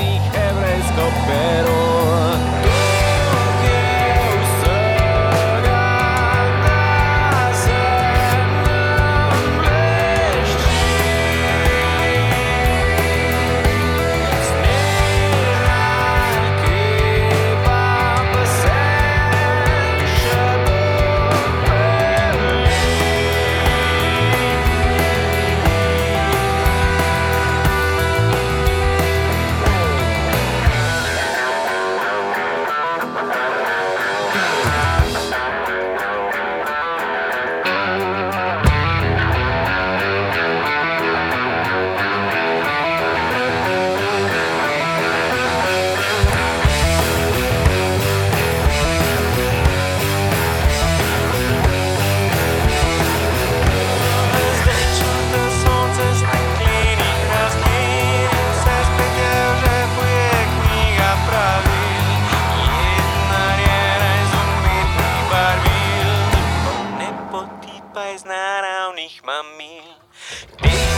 ich hebräisko pero weiß, na, nicht mal mir.